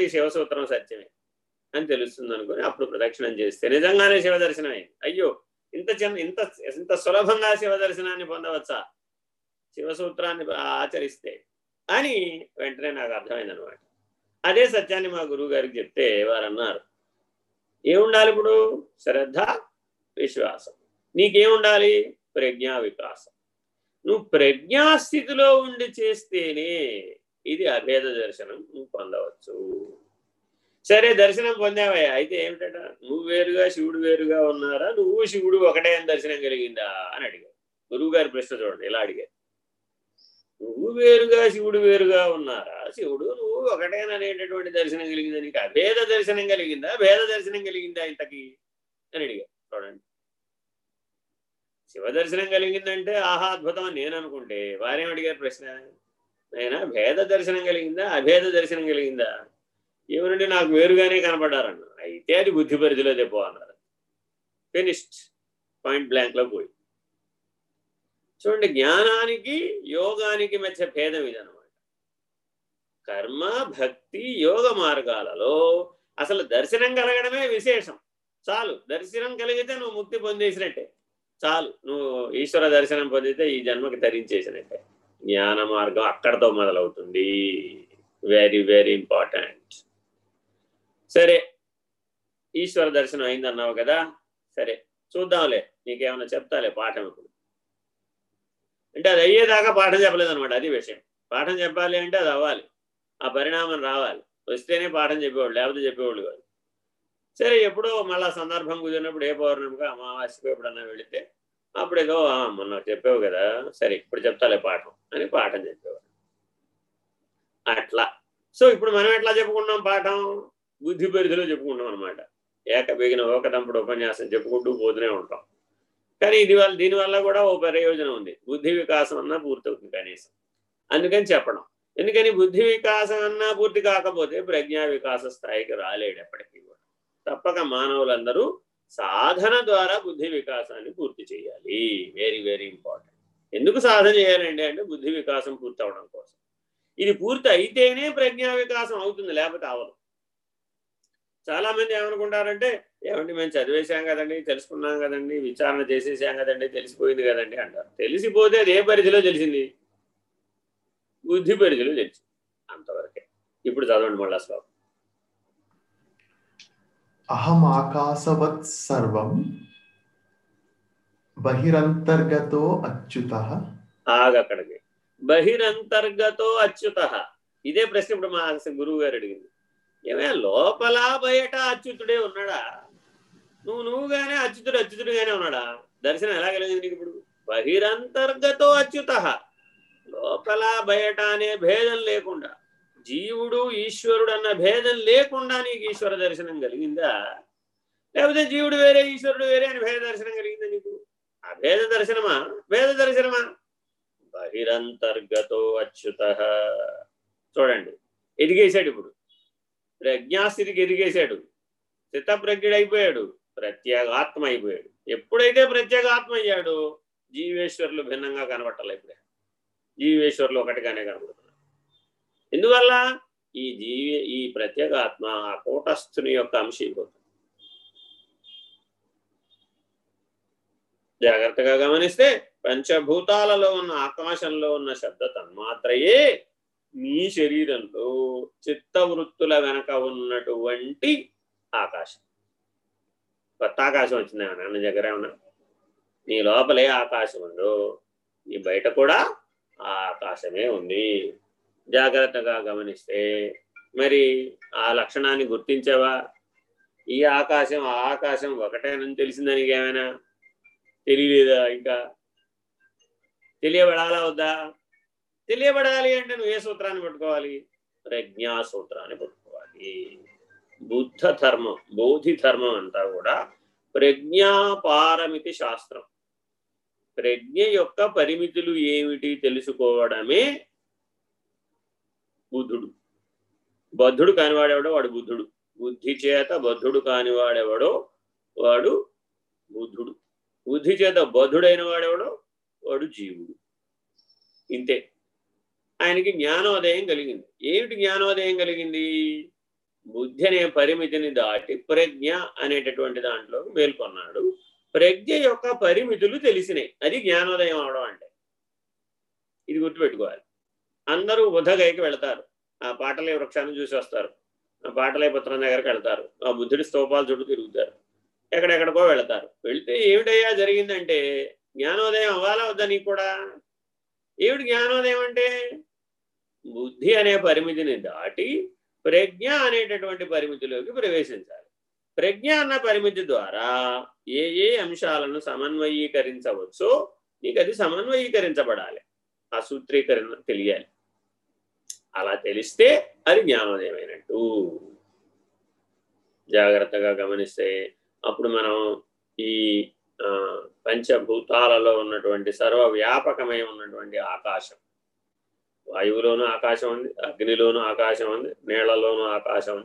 ఈ శివసూత్రం సత్యమే అని తెలుస్తుంది అనుకుని అప్పుడు ప్రదక్షిణం చేస్తే నిజంగానే శివ దర్శనమే. అయ్యో ఇంత చిన్న ఇంత ఇంత సులభంగా శివ దర్శనాన్ని పొందవచ్చా? శివసూత్రాన్ని ఆచరిస్తే అని వెంటనే నాకు అర్థమైంది అనమాట అదే సత్యాన్ని మా గురువు గారికి చెప్తే వారు అన్నారు ఏముండాలి ఇప్పుడు? శ్రద్ధ విశ్వాసం. నీకేముండాలి? ప్రజ్ఞా వికాసం నువ్వు ప్రజ్ఞాస్థితిలో ఉండి చేస్తేనే ఇది అభేద దర్శనం నువ్వు పొందవచ్చు. సరే దర్శనం పొందావయ్యా. అయితే ఏమిటట? నువ్వు వేరుగా శివుడు వేరుగా ఉన్నారా? నువ్వు శివుడు ఒకటే అని దర్శనం కలిగిందా? అని అడిగాడు. గురువు గారి ప్రశ్న చూడండి. ఇలా అడిగారు నువ్వు వేరుగా శివుడు వేరుగా ఉన్నారా? శివుడు నువ్వు ఒకటేననేటటువంటి దర్శనం కలిగిందా? నీకు అభేద దర్శనం కలిగిందా? భేద దర్శనం కలిగిందా ఇంతకి? అని అడిగారు చూడండి. శివ దర్శనం కలిగిందంటే ఆహా అద్భుతం అని నేను అనుకుంటే వారేం అడిగారు ప్రశ్న? అయినా భేద దర్శనం కలిగిందా? అభేద దర్శనం కలిగిందా? ఏమనంటే నాకు వేరుగానే కనపడ్డారన్న. అయితే అది బుద్ధి పరిధిలో తెప్పో అన్నారు. ఫినిష్డ్ పాయింట్ బ్లాంక్లో పోయి. చూడండి జ్ఞానానికి యోగానికి మధ్య భేదం ఇదనమాట కర్మ భక్తి యోగ మార్గాలలో అసలు దర్శనం కలగడమే విశేషం. చాలు. దర్శనం కలిగితే నువ్వు ముక్తి పొందేసినట్టే. చాలు. నువ్వు ఈశ్వర దర్శనం పొందితే ఈ జన్మకి ధరించేసినట్టే జ్ఞాన మార్గం అక్కడతో మొదలవుతుంది. వెరీ వెరీ ఇంపార్టెంట్ సరే ఈశ్వర దర్శనం అయిందన్నావు కదా? సరే చూద్దాంలే నీకేమైనా చెప్తాలే పాఠం ఇప్పుడు. అంటే అది అయ్యేదాకా పాఠం చెప్పలేదన్నమాట అది విషయం. పాఠం చెప్పాలి అంటే అది అవ్వాలి. ఆ పరిణామం రావాలి. వస్తేనే పాఠం చెప్పేవాళ్ళు లేకపోతే చెప్పేవాళ్ళు కాదు. సరే ఎప్పుడో మళ్ళా సందర్భం కుదిరినప్పుడు ఏ పౌర్ణమిగా అమావాస్యకు ఎప్పుడన్నా వెళితే అప్పుడేదో మొన్న చెప్పావు కదా సరే ఇప్పుడు చెప్తాలే పాఠం అని పాఠం చెప్పేవారు. అట్లా. సో ఇప్పుడు మనం ఎట్లా చెప్పుకున్నాం పాఠం? బుద్ధి పరిధిలో చెప్పుకుంటాం అనమాట ఏకబిగిన ఒకటప్పుడు ఉపన్యాసం చెప్పుకుంటూ పోతూనే ఉంటాం. కానీ ఇది వల్ల దీనివల్ల కూడా ఓ ప్రయోజనం ఉంది. బుద్ధి వికాసం అన్నా పూర్తవుతుంది కనీసం. అందుకని చెప్పడం. ఎందుకని? బుద్ధి వికాసం అన్నా పూర్తి కాకపోతే ప్రజ్ఞా వికాస స్థాయికి రాలేడు ఎప్పటికీ కూడా. తప్పక మానవులందరూ సాధన ద్వారా బుద్ధి వికాసాన్ని పూర్తి చేయాలి. వెరీ వెరీ ఇంపార్టెంట్ ఎందుకు సాధన చేయాలండి అంటే బుద్ధి వికాసం పూర్తి అవడం కోసం. ఇది పూర్తి అయితేనే ప్రజ్ఞా వికాసం అవుతుంది లేకపోతే అవదు. చాలా మంది ఏమనుకుంటారంటే ఏమంటే మేము చదివేశాం కదండి తెలుసుకున్నాం కదండి విచారణ చేసేసాం కదండి తెలిసిపోయింది కదండి అంటారు. తెలిసిపోతే అది ఏ పరిధిలో తెలిసింది. బుద్ధి పరిధిలో తెలిసింది. అంతవరకే. ఇప్పుడు చదవండి మళ్ళా శ్లోకం. అహం ఆకాశవత్ సర్వం బహిరంతర్గతో అచ్యుత ఆగక్కడికి బహిరంతర్గతో అచ్యుత. ఇదే ప్రశ్న ఇప్పుడు మా గురువు గారు అడిగింది. ఏమే లోపల బయట అచ్యుతుడే ఉన్నాడా? నువ్వు నువ్వుగానే అచ్యుతుడు అచ్యుతుడుగానే ఉన్నాడా? దర్శనం ఎలా కలిగింది నీకు ఇప్పుడు? బహిరంతర్గతో అచ్యుత. లోపల బయట అనే భేదం లేకుండా. జీవుడు ఈశ్వరుడు అన్న భేదం లేకుండా నీకు ఈశ్వర దర్శనం కలిగిందా? లేకపోతే జీవుడు వేరే ఈశ్వరుడు వేరే అని భేద దర్శనం కలిగిందా నీకు? ఆ భేద దర్శనమా? భేద దర్శనమా? బహిరంతర్గతో అచ్యుత. చూడండి ఎదిగేశాడు ఇప్పుడు. ప్రజ్ఞాస్థితికి ఎదిగేశాడు. స్థితప్రజ్ఞుడైపోయాడు. ప్రత్యేగాత్మ అయిపోయాడు ఎప్పుడైతే ప్రత్యేగాత్మ అయ్యాడో జీవేశ్వరులు భిన్నంగా కనబట్టాలి ఇప్పుడే జీవేశ్వరులు ఒకటిగానే కనబడుతున్నారు ఎందువల్ల? ఈ జీవి ఈ ప్రత్యేగాత్మ ఆ కూటస్థుని యొక్క అంశీభూతం జాగ్రత్తగా గమనిస్తే పంచభూతాలలో ఉన్న ఆకాశంలో ఉన్న శబ్ద తన్మాత్రయే మీ శరీరంలో చిత్తవృత్తుల వెనక ఉన్నటువంటి ఆకాశం. కొత్త ఆకాశం వచ్చింది నాన్న దగ్గర ఏమన్నా? నీ లోపలే ఆకాశం ఉందో నీ బయట కూడా ఆ ఆకాశమే ఉంది. జాగ్రత్తగా గమనిస్తే మరి ఆ లక్షణాన్ని గుర్తించావా? ఈ ఆకాశం ఆ ఆకాశం ఒకటేనని తెలిసిందని ఏమైనా? తెలియలేదా ఇంకా? తెలియబడాలా వద్దా? తెలియబడాలి అంటే నువ్వు ఏ సూత్రాన్ని పట్టుకోవాలి? ప్రజ్ఞా సూత్రాన్ని పట్టుకోవాలి. బుద్ధ ధర్మం బోధి ధర్మం అంతా కూడా ప్రజ్ఞాపారమితి శాస్త్రం. ప్రజ్ఞ యొక్క పరిమితులు ఏమిటి తెలుసుకోవడమే బుద్ధుడు. బద్ధుడు కానివాడెవడో వాడు బుద్ధుడు. బుద్ధి చేత బద్ధుడు కానివాడెవడో వాడు బుద్ధుడు. బుద్ధి చేత బద్ధుడైన వాడెవడో వాడు జీవుడు. ఇంతే. ఆయనకి జ్ఞానోదయం కలిగింది. ఏమిటి జ్ఞానోదయం కలిగింది? బుద్ధి అనే పరిమితిని దాటి ప్రజ్ఞ అనేటటువంటి దాంట్లో మేల్కొన్నాడు. ప్రజ్ఞ యొక్క పరిమితులు తెలిసినాయి. అది జ్ఞానోదయం అవడం అంటే. ఇది గుర్తుపెట్టుకోవాలి. అందరూ బుద్ధగయకి వెళతారు. ఆ పాటలే వృక్షాన్ని చూసి వస్తారు. ఆ పాటలే పుత్రం దగ్గరికి వెళ్తారు. ఆ బుద్ధుడి స్తూపాలు చుట్టూ తిరుగుతారు. ఎక్కడెక్కడికో వెళతారు. వెళితే ఏమిటయ్యా జరిగిందంటే జ్ఞానోదయం అవ్వాలా వద్దా నీకు కూడా? ఏమిటి జ్ఞానోదయం అంటే? బుద్ధి అనే పరిమితిని దాటి ప్రజ్ఞ అనేటటువంటి పరిమితిలోకి ప్రవేశించాలి. ప్రజ్ఞ అన్న పరిమితి ద్వారా ఏ ఏ అంశాలను సమన్వయీకరించవచ్చో నీకు అది సమన్వయీకరించబడాలి. ఆ సూత్రీకరణ తెలియాలి. అలా తెలిస్తే అది జ్ఞానోదయమైనట్టు. జాగ్రత్తగా గమనిస్తే అప్పుడు మనం ఈ ఆ, పంచభూతాలలో ఉన్నటువంటి సర్వవ్యాపకమై ఉన్నటువంటి ఆకాశం. వాయువులోనూ ఆకాశం ఉంది అగ్నిలోనూ ఆకాశం ఉంది నీళ్ళలోనూ ఆకాశం ఉంది